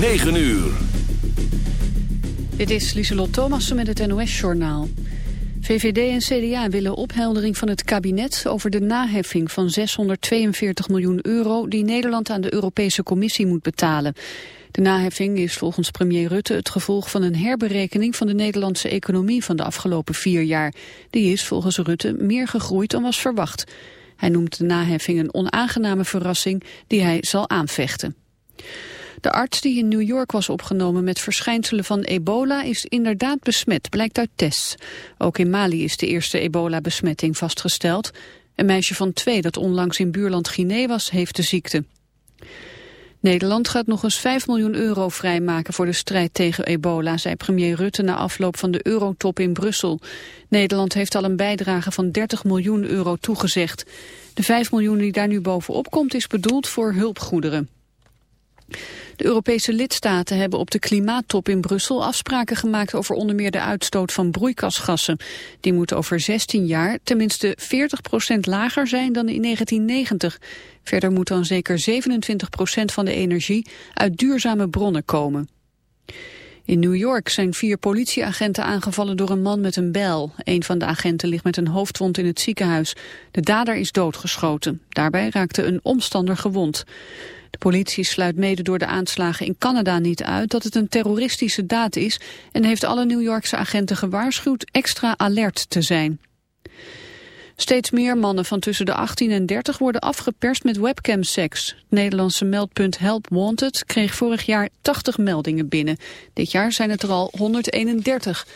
9 uur. Dit is Lieselot Thomassen met het NOS-journaal. VVD en CDA willen opheldering van het kabinet over de naheffing van 642 miljoen euro die Nederland aan de Europese Commissie moet betalen. De naheffing is volgens premier Rutte het gevolg van een herberekening van de Nederlandse economie van de afgelopen vier jaar. Die is volgens Rutte meer gegroeid dan was verwacht. Hij noemt de naheffing een onaangename verrassing die hij zal aanvechten. De arts die in New York was opgenomen met verschijnselen van ebola is inderdaad besmet, blijkt uit tests. Ook in Mali is de eerste ebola-besmetting vastgesteld. Een meisje van twee dat onlangs in buurland Guinea was, heeft de ziekte. Nederland gaat nog eens 5 miljoen euro vrijmaken voor de strijd tegen ebola, zei premier Rutte na afloop van de eurotop in Brussel. Nederland heeft al een bijdrage van 30 miljoen euro toegezegd. De 5 miljoen die daar nu bovenop komt is bedoeld voor hulpgoederen. De Europese lidstaten hebben op de klimaattop in Brussel afspraken gemaakt over onder meer de uitstoot van broeikasgassen. Die moet over 16 jaar tenminste 40% lager zijn dan in 1990. Verder moet dan zeker 27% van de energie uit duurzame bronnen komen. In New York zijn vier politieagenten aangevallen door een man met een bijl. Een van de agenten ligt met een hoofdwond in het ziekenhuis. De dader is doodgeschoten. Daarbij raakte een omstander gewond. De politie sluit mede door de aanslagen in Canada niet uit dat het een terroristische daad is en heeft alle New Yorkse agenten gewaarschuwd extra alert te zijn. Steeds meer mannen van tussen de 18 en 30 worden afgeperst met webcamseks. Het Nederlandse meldpunt Help Wanted kreeg vorig jaar 80 meldingen binnen. Dit jaar zijn het er al 131.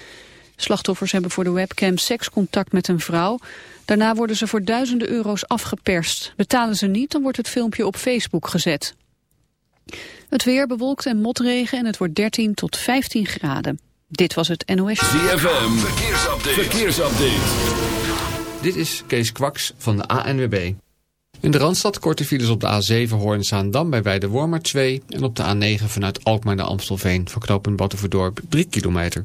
Slachtoffers hebben voor de webcam sekscontact met een vrouw. Daarna worden ze voor duizenden euro's afgeperst. Betalen ze niet, dan wordt het filmpje op Facebook gezet. Het weer bewolkt en motregen en het wordt 13 tot 15 graden. Dit was het NOS. ZFM, verkeersupdate. verkeersupdate. Dit is Kees Kwaks van de ANWB. In de Randstad korte files op de A7 Hoorn-Zaandam bij Weidewormer 2... en op de A9 vanuit Alkmaar naar Amstelveen... voor knooppunt Battenverdorp 3 kilometer.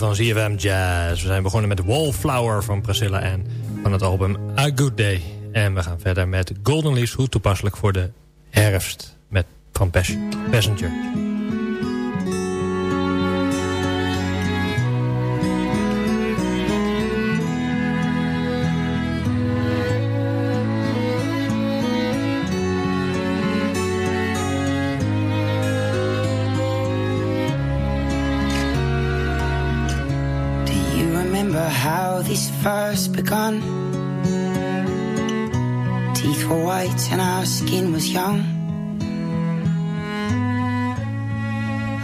Van ZFM Jazz. We zijn begonnen met Wallflower van Priscilla en van het album A Good Day. En we gaan verder met Golden Leaves, hoe toepasselijk voor de herfst met van Pas- Passenger. How this first begun? Teeth were white and our skin was young.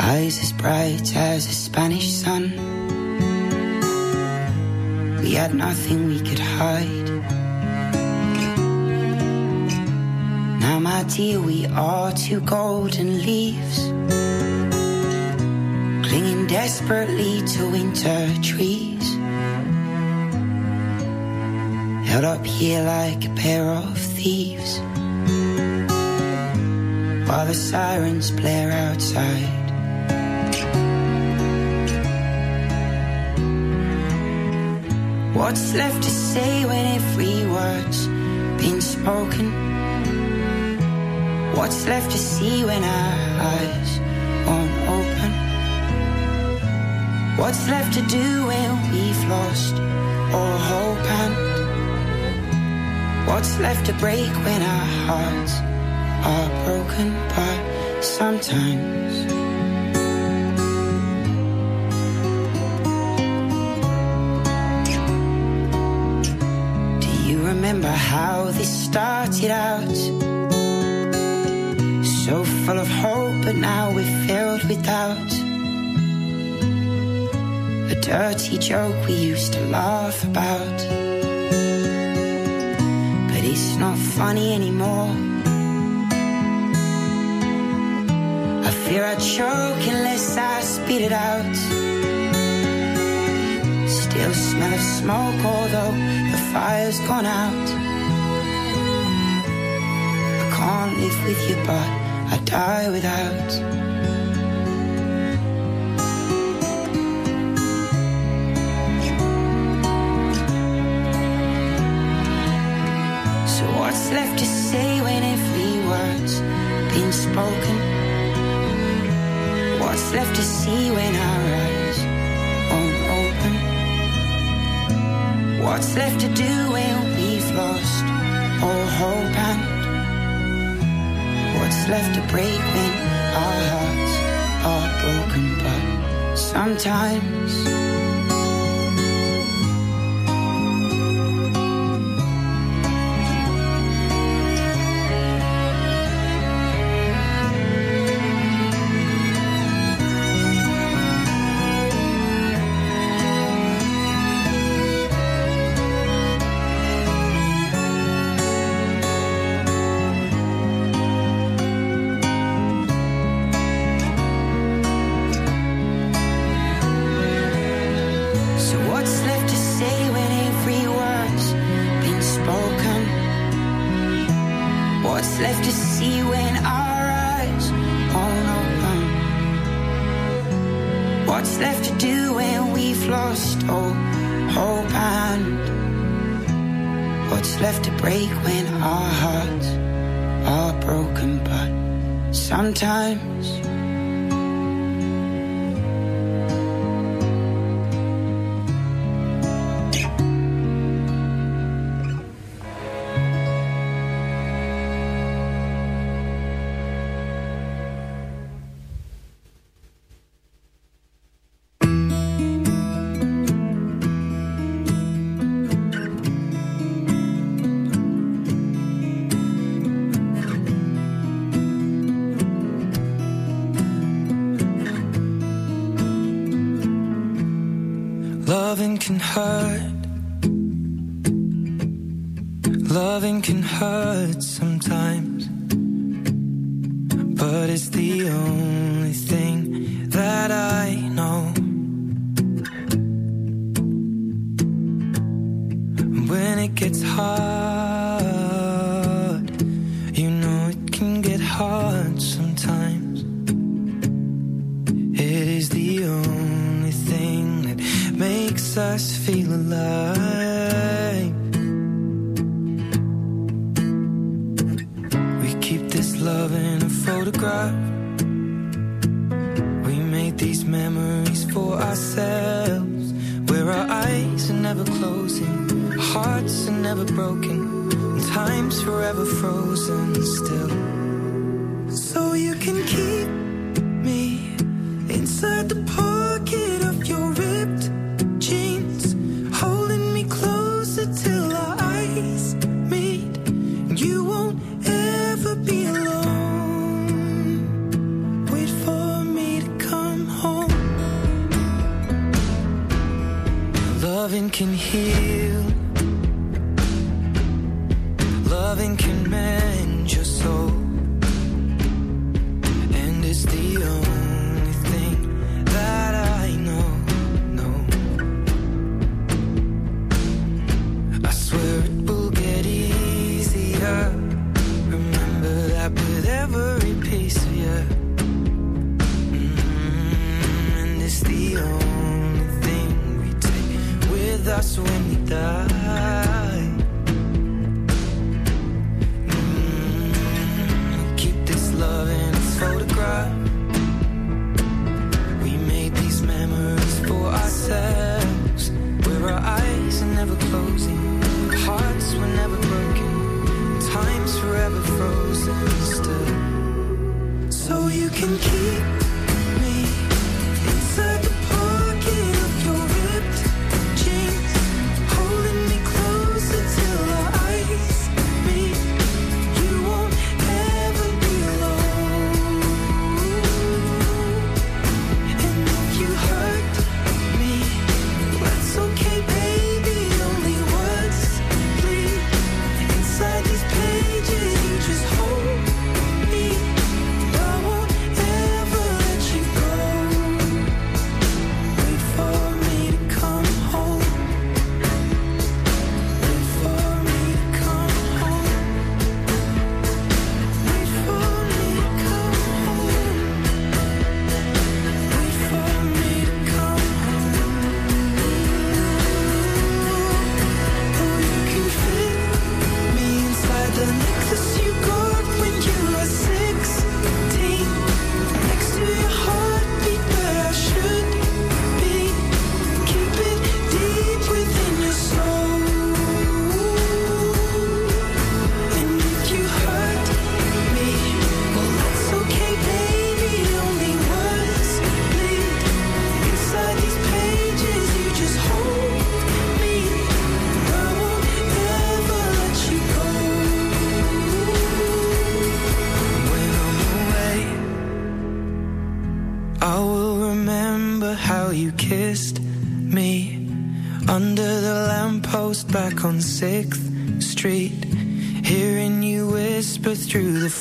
Eyes as bright as a Spanish sun. We had nothing we could hide. Now, my dear, we are two golden leaves clinging desperately to winter trees. Held up here like a pair of thieves. While the sirens blare outside. What's left to say when every word's been spoken? What's left to see when our eyes won't open? What's left to do when we've lost all hope and what's left to break when our hearts are broken but sometimes Do you remember how this started out? So full of hope but now we're filled with doubt a dirty joke we used to laugh about. Funny anymore. I fear I choke unless I spit it out. Still smell of smoke, although the fire's gone out. I can't live with you, but I die without. What's left to see when our eyes won't open? What's left to do when we've lost all hope and what's left to break when our hearts are broken? But sometimes. hurt. Loving can hurt.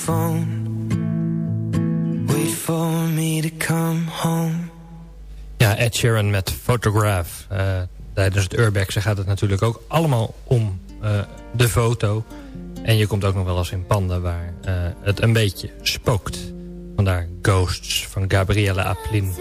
phone. Wait for me to come home. Ja, Ed Sheeran met Photograph. Uh, tijdens het Urbexen gaat het natuurlijk ook allemaal om eh, de foto. En je komt ook nog wel eens in panden waar eh, het een beetje spookt. Vandaar Ghosts van Gabriella Aplin.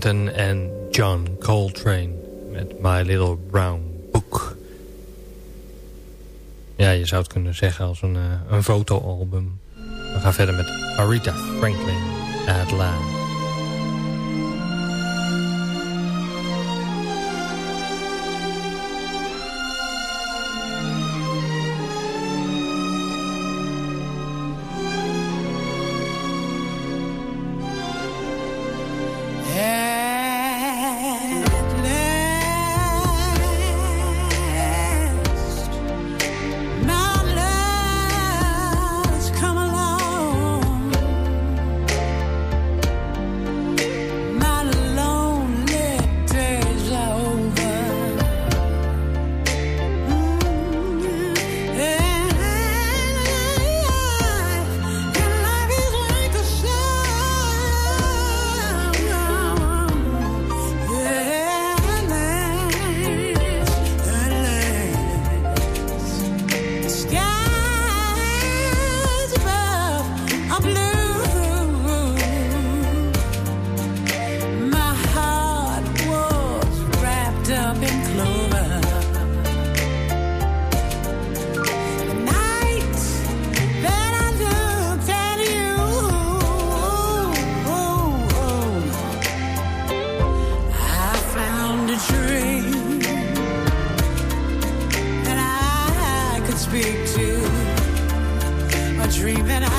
Washington en John Coltrane met My Little Brown Book. Ja, je zou het kunnen zeggen als een, uh, een fotoalbum. We gaan verder met Aretha Franklin, At Last. speak to. A dream that I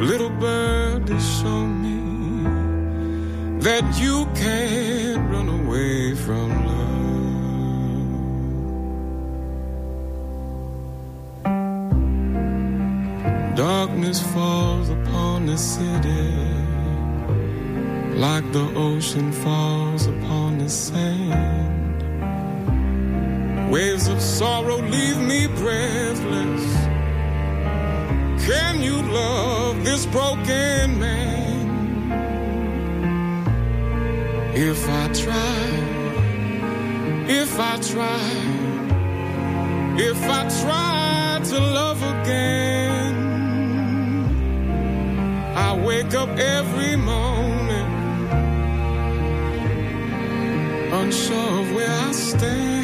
little birdie show me that you can't run away from love. Darkness falls upon the city like the ocean falls upon the sand. Waves of sorrow leave me breathless can you love this broken man? If I try, if I try, if I try to love again, I wake up every morning unsure of where I stand.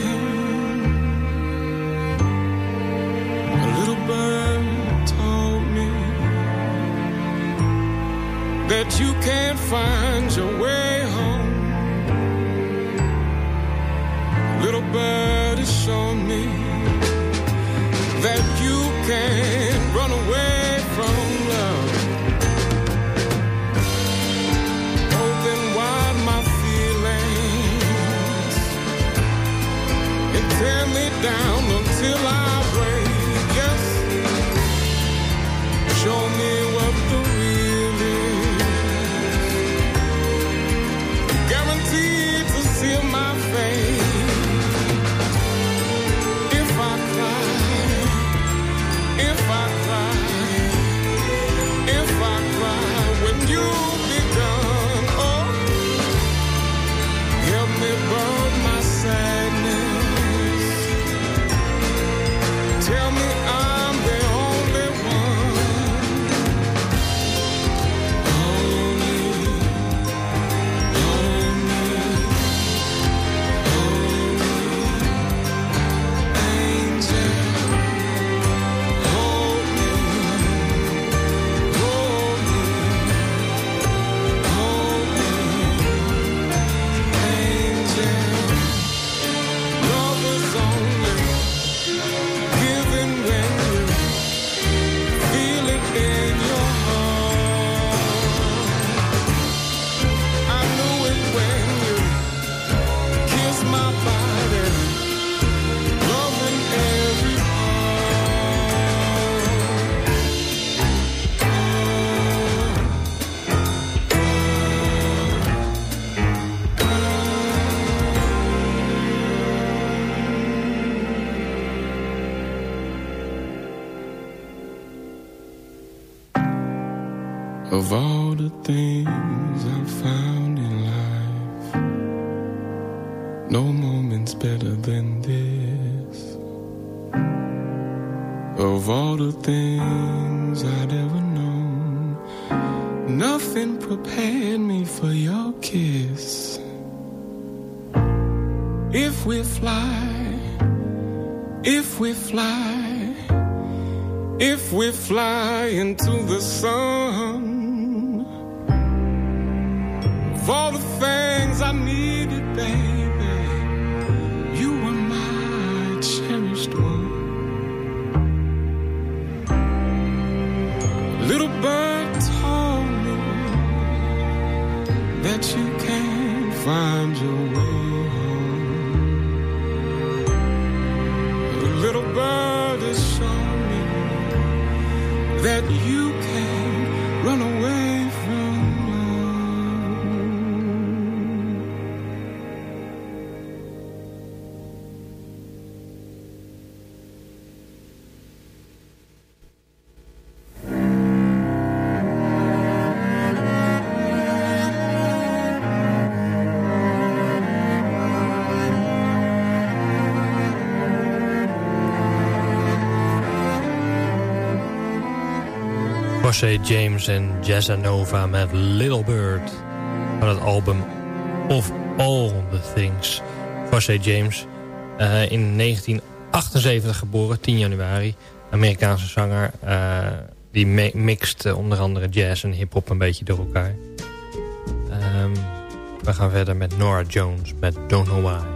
that you can't find your way home. Little bird has shown me that you can't run away from love. Open wide my feelings and tear me down until I. Bossé James en Jazzanova met Little Bird. Van het album Of All The Things. Bossé James, eh, in 1978 geboren, 10 januari. Amerikaanse zanger, eh, die mixt eh, onder andere jazz en hiphop een beetje door elkaar. Ehm, we gaan verder met Nora Jones met Don't Know Why.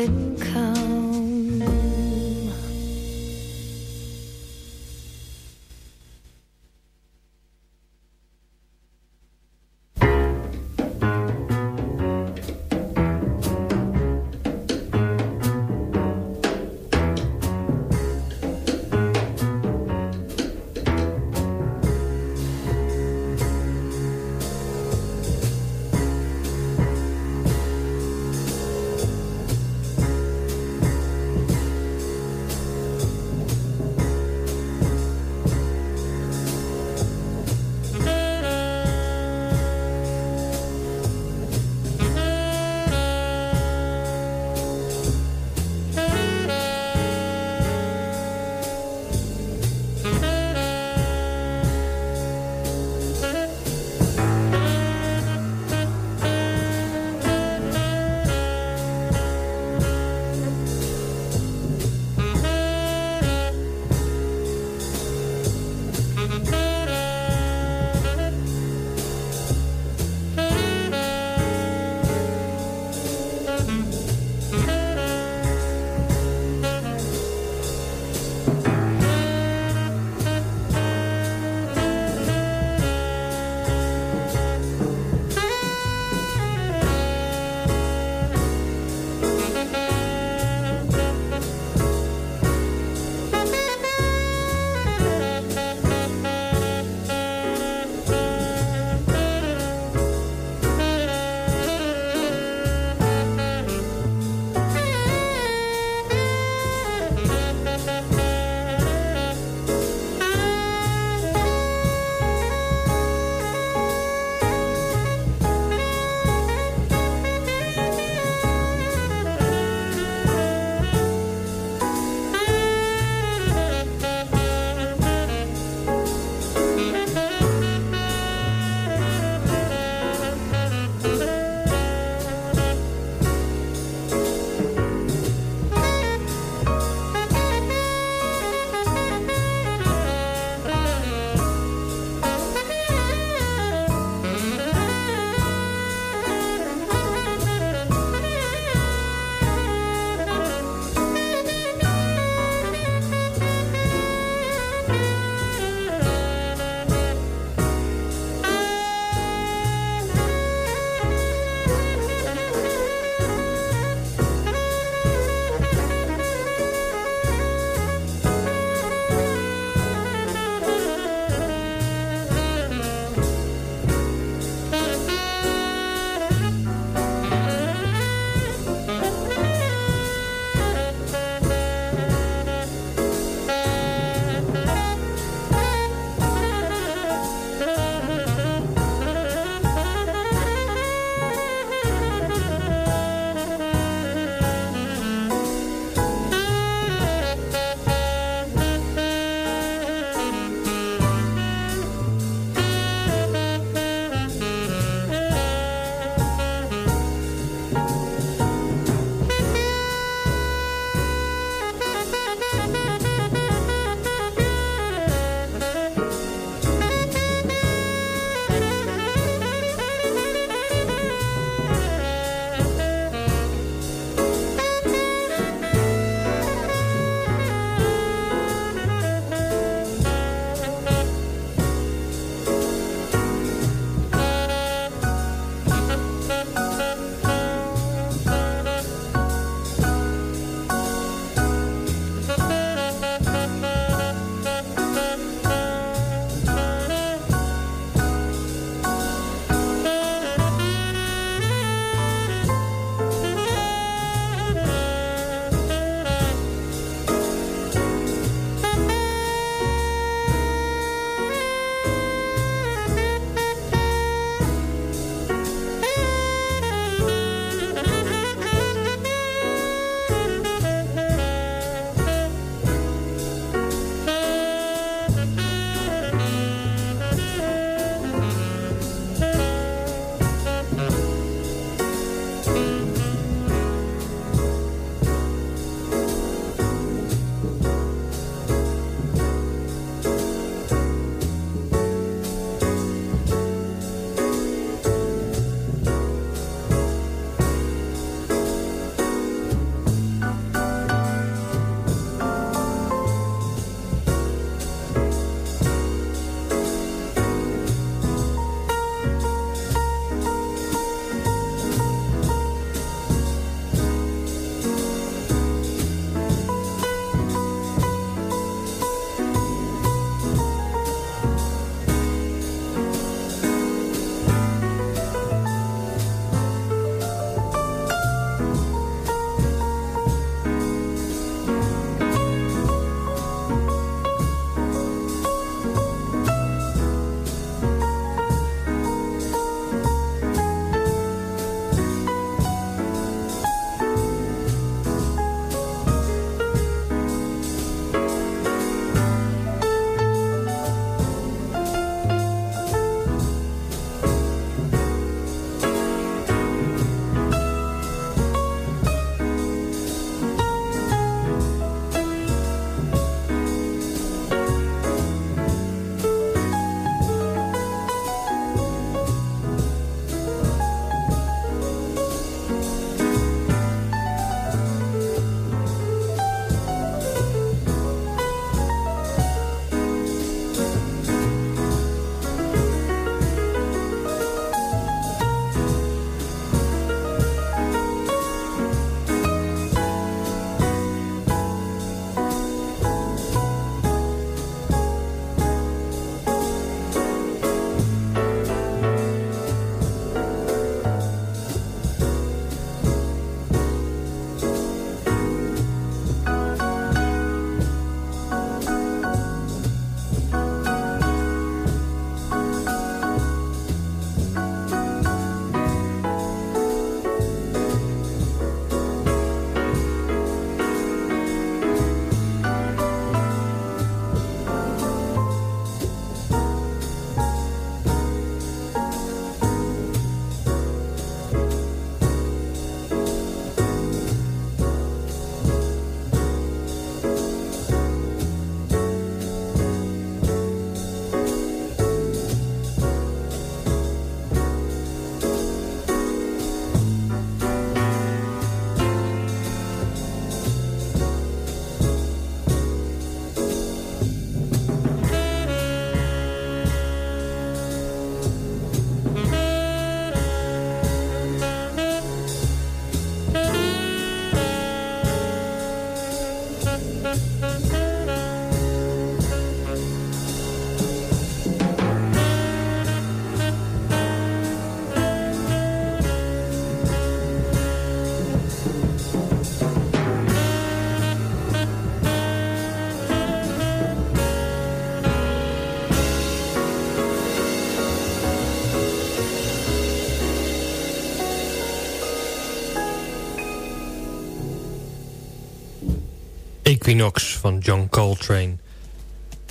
Equinox van John Coltrane.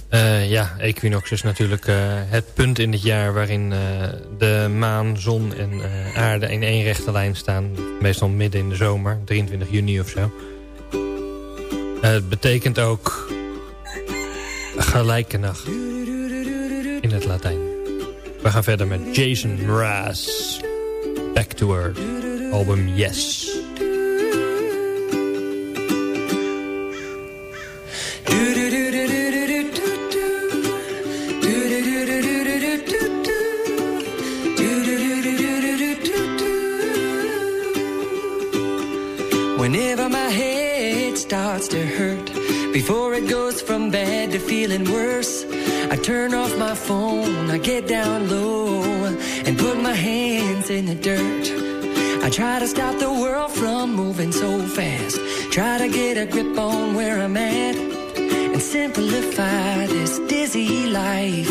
Eh, ja, Equinox is natuurlijk eh, het punt in het jaar waarin eh, de maan, zon en aarde in één rechte lijn staan. Meestal midden in de zomer, 23 juni of zo. het betekent ook gelijke nacht in het Latijn. We gaan verder met Jason Mraz. Back to Earth. Album Yes. Phone, I get down low And put my hands in the dirt. I try to stop the world from moving so fast. Try to get a grip on where I'm at And simplify this dizzy life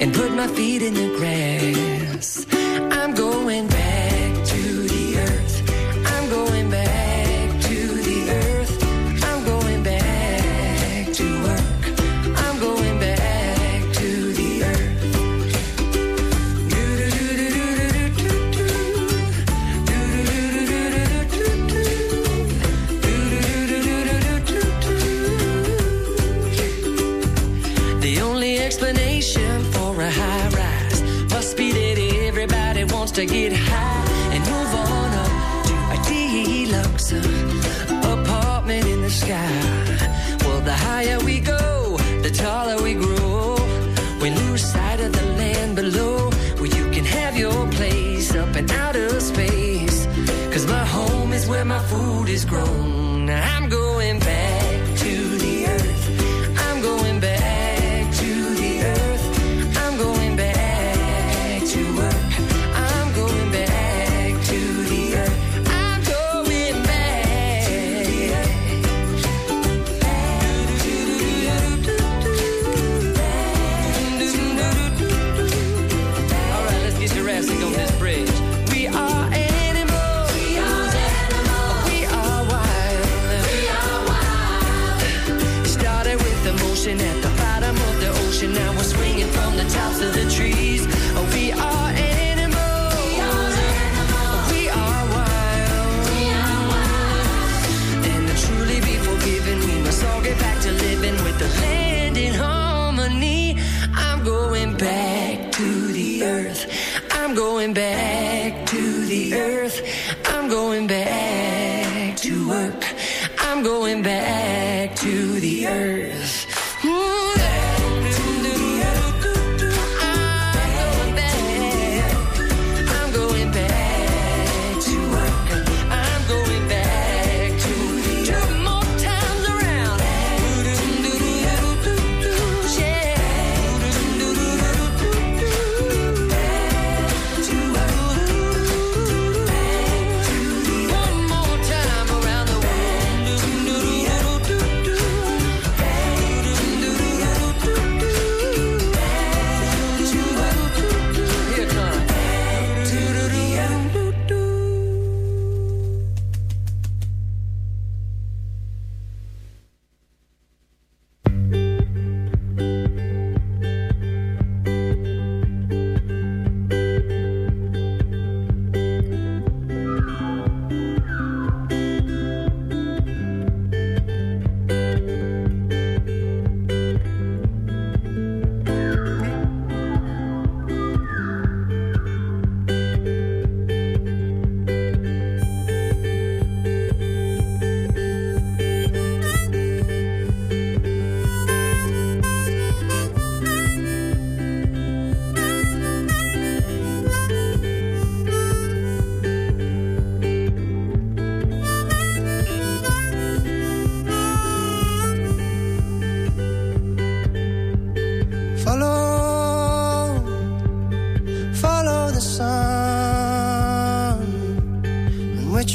And put my feet in the grass going back to the earth. I'm going back to work. I'm going back to the earth.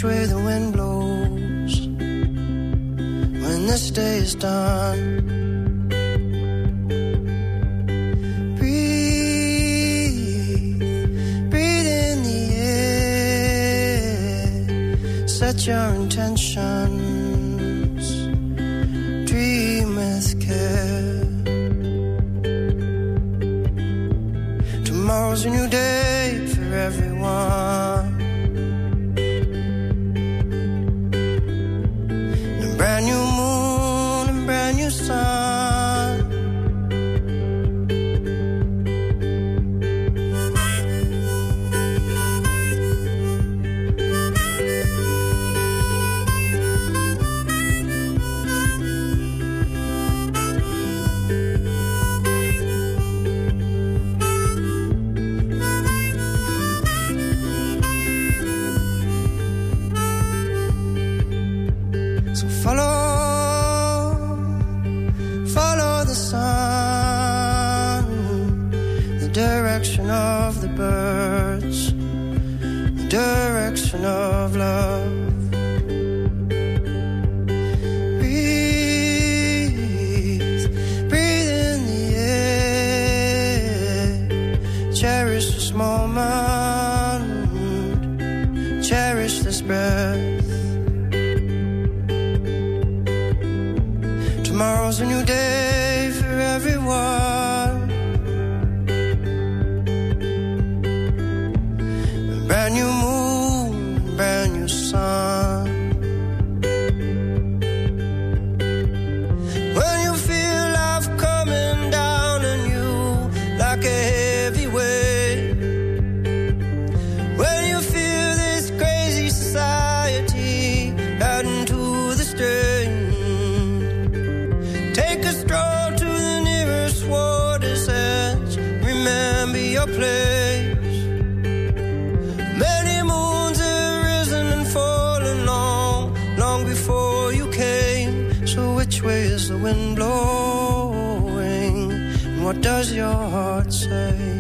Way the wind blows when this day is done. Breathe, breathe in the air, set your does your heart say?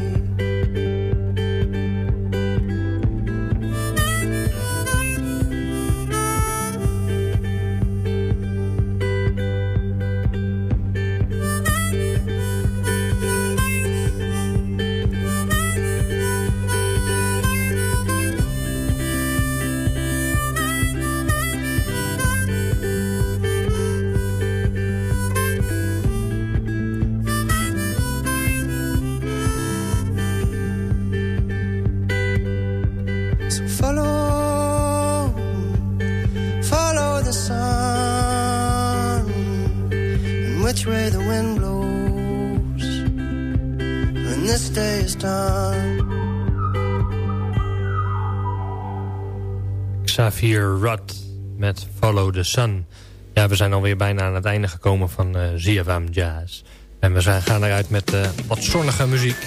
Xavier Rudd met Follow the Sun. Ja, we zijn alweer bijna aan het einde gekomen van eh, Zia ZFM Jazz. En we zijn, gaan eruit met eh, wat zonnige muziek.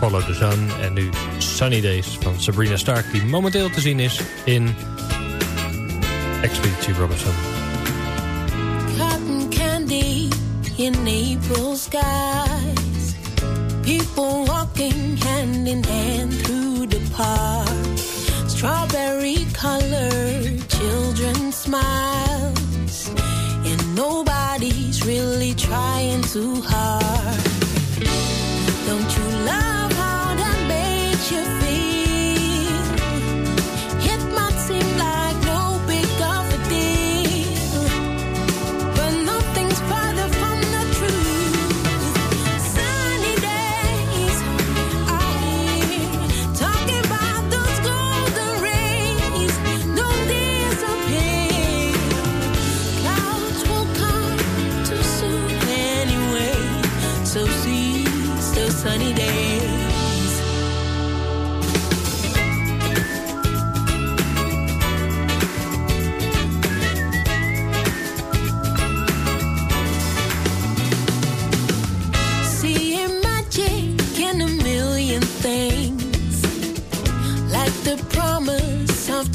Follow the Sun en nu Sunny Days van Sabrina Stark... die momenteel te zien is in Expeditie Robinson. and nobody's really trying too hard.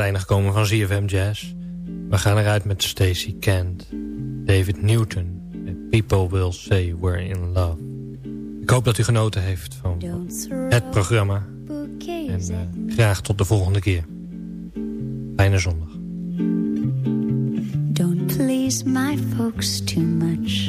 einde gekomen van ZFM Jazz. We gaan eruit met Stacey Kent, David Newton... en People Will Say We're In Love. Ik hoop dat u genoten heeft van het programma. En eh, graag tot de volgende keer. Fijne zondag. Don't please my folks too much.